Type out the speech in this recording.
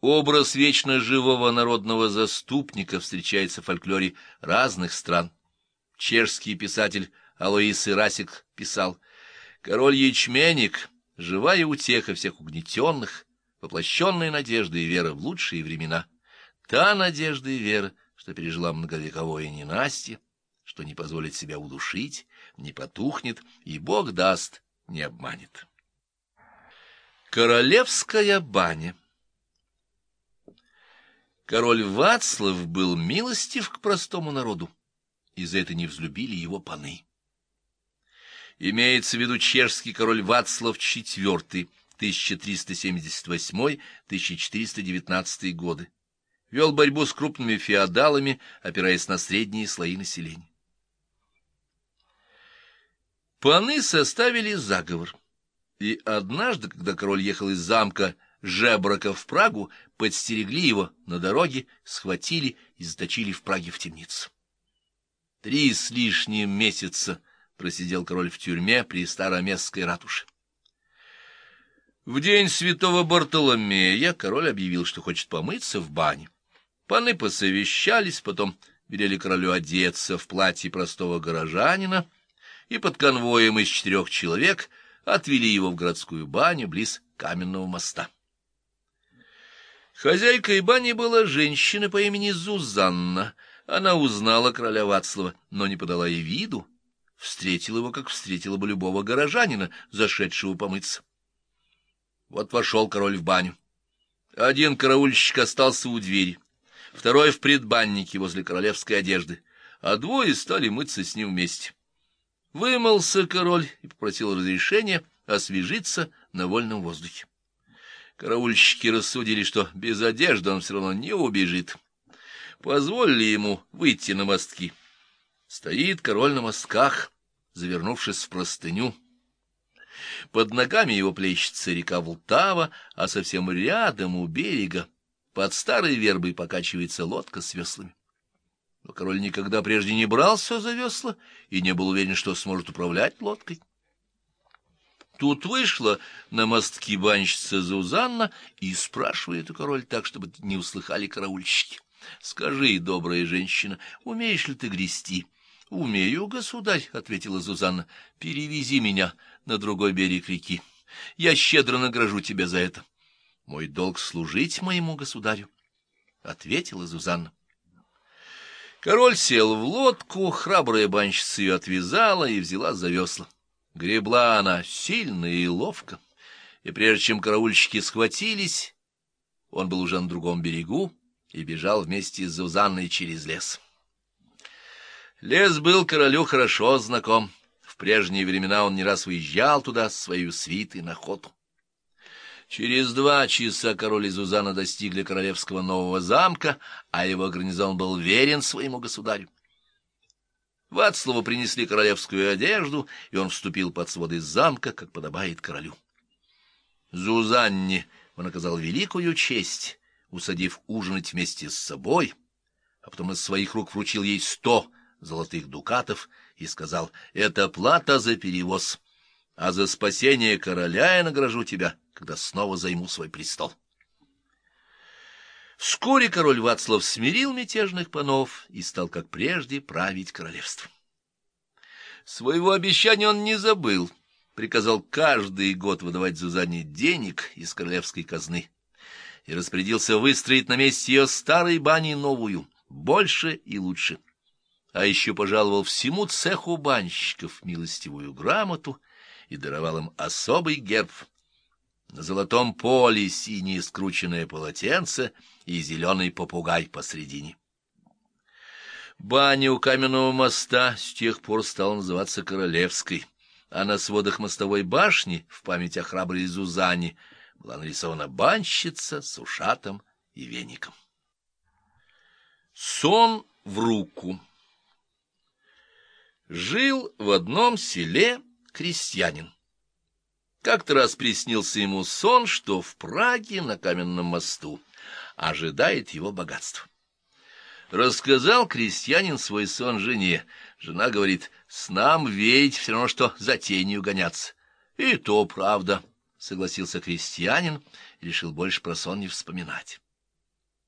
Образ вечно живого народного заступника встречается в фольклоре разных стран. Чешский писатель Алоис Ирасик писал «Король-ячменник, живая утеха всех угнетенных, воплощенная надежда и вера в лучшие времена, та надежда и вера, что пережила многовековое ненастье, что не позволит себя удушить, не потухнет, и Бог даст, не обманет». Королевская баня Король Вацлав был милостив к простому народу, и за это не взлюбили его паны. Имеется в виду чешский король Вацлав IV, 1378-1419 годы. Вел борьбу с крупными феодалами, опираясь на средние слои населения. Паны составили заговор, и однажды, когда король ехал из замка Жебрака в Прагу, подстерегли его на дороге, схватили и заточили в Праге в темницу. Три с лишним месяца просидел король в тюрьме при староместской ратуше. В день святого Бартоломея король объявил, что хочет помыться в бане. Паны посовещались, потом велели королю одеться в платье простого горожанина и под конвоем из четырех человек отвели его в городскую баню близ каменного моста. Хозяйкой бани была женщина по имени Зузанна. Она узнала короля Вацлава, но не подала ей виду, встретила его, как встретила бы любого горожанина, зашедшего помыться. Вот вошел король в баню. Один караульщик остался у двери, второй в предбаннике возле королевской одежды, а двое стали мыться с ним вместе. Вымылся король и попросил разрешения освежиться на вольном воздухе. Караульщики рассудили, что без одежды он все равно не убежит. Позволили ему выйти на мостки. Стоит король на мостках, завернувшись в простыню. Под ногами его плещется река Волтава, а совсем рядом у берега под старой вербой покачивается лодка с веслами. Но король никогда прежде не брался за весла и не был уверен, что сможет управлять лодкой. Тут вышла на мостки банщица Зузанна и спрашивает у король так, чтобы не услыхали караульщики. — Скажи, добрая женщина, умеешь ли ты грести? — Умею, государь, — ответила Зузанна. — Перевези меня на другой берег реки. Я щедро награжу тебя за это. — Мой долг служить моему государю, — ответила Зузанна. Король сел в лодку, храбрая банщица ее отвязала и взяла за весла. Гребла она сильно и ловко, и прежде чем караульщики схватились, он был уже на другом берегу и бежал вместе с Зузанной через лес. Лес был королю хорошо знаком. В прежние времена он не раз выезжал туда с своей свитой на охоту. Через два часа король и Зузана достигли королевского нового замка, а его гарнизон был верен своему государю. Вацлаву принесли королевскую одежду, и он вступил под своды замка, как подобает королю. Зузанне он оказал великую честь, усадив ужинать вместе с собой, а потом из своих рук вручил ей сто золотых дукатов и сказал, «Это плата за перевоз, а за спасение короля я награжу тебя, когда снова займу свой престол». Вскоре король Вацлав смирил мятежных панов и стал, как прежде, править королевством. Своего обещания он не забыл, приказал каждый год выдавать Зузанне денег из королевской казны и распорядился выстроить на месте ее старой бани новую, больше и лучше. А еще пожаловал всему цеху банщиков милостивую грамоту и даровал им особый герб — на золотом поле синее скрученное полотенце и зеленый попугай посредине. Баня у каменного моста с тех пор стала называться Королевской, а на сводах мостовой башни в память о храброй Зузане была нарисована банщица с ушатом и веником. Сон в руку Жил в одном селе крестьянин. Как-то раз приснился ему сон, что в Праге на каменном мосту ожидает его богатство. Рассказал крестьянин свой сон жене. Жена говорит, с нам верить все равно, что за тенью гоняться. И то правда, согласился крестьянин решил больше про сон не вспоминать.